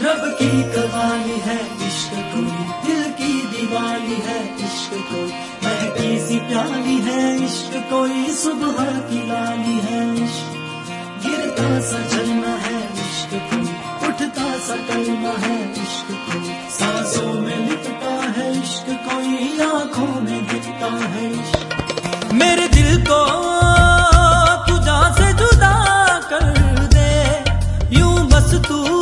रब की कवाली है, इश्क कोई दिल की दीवाली है, इश्क कोई महकी सी प्याली है, इश्क कोई सुबह की लाली है, इश्क। गिरता सा झरना है, इश्क कोई उठता सा कलमा है, इश्क कोई सांसों में लिखता है, इश्क कोई आँखों में दिखता है, इश्क। मेरे दिल को तुझा से जुदा कर दे, यूँ बस तू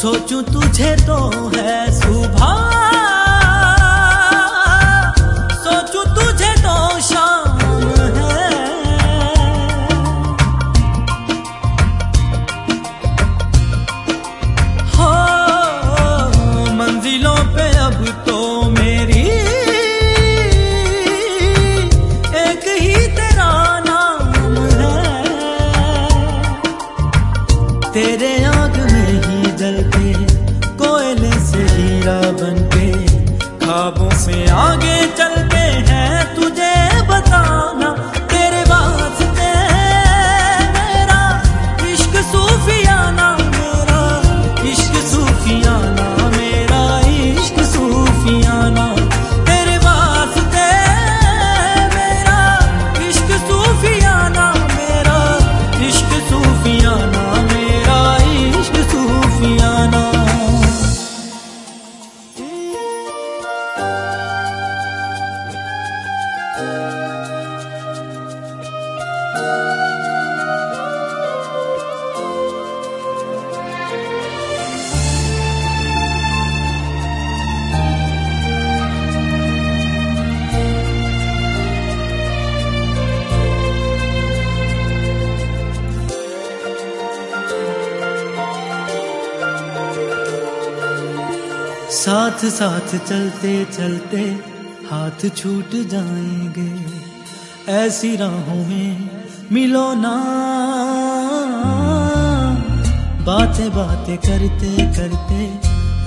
सोचूं तुझे तो है सुबह साथ साथ चलते चलते हाथ छूट जाएँगे। ऐसी राहों में मिलो ना। बातें बातें करते करते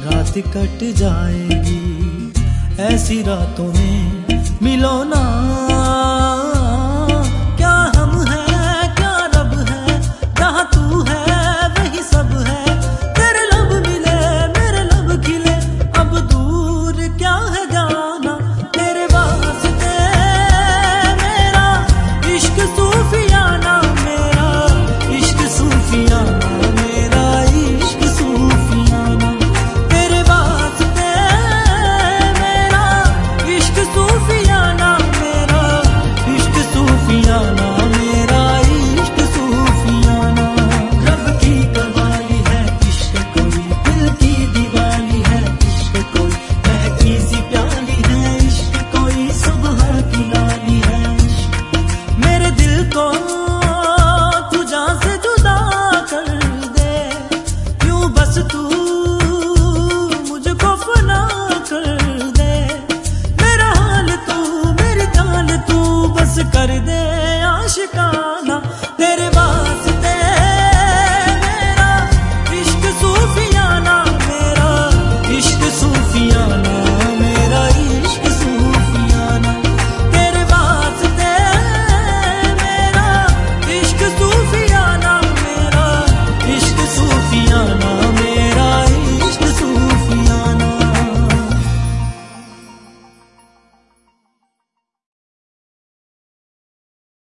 रात कट जाएगी। ऐसी रातों में मिलो ना। Yeah. शिकार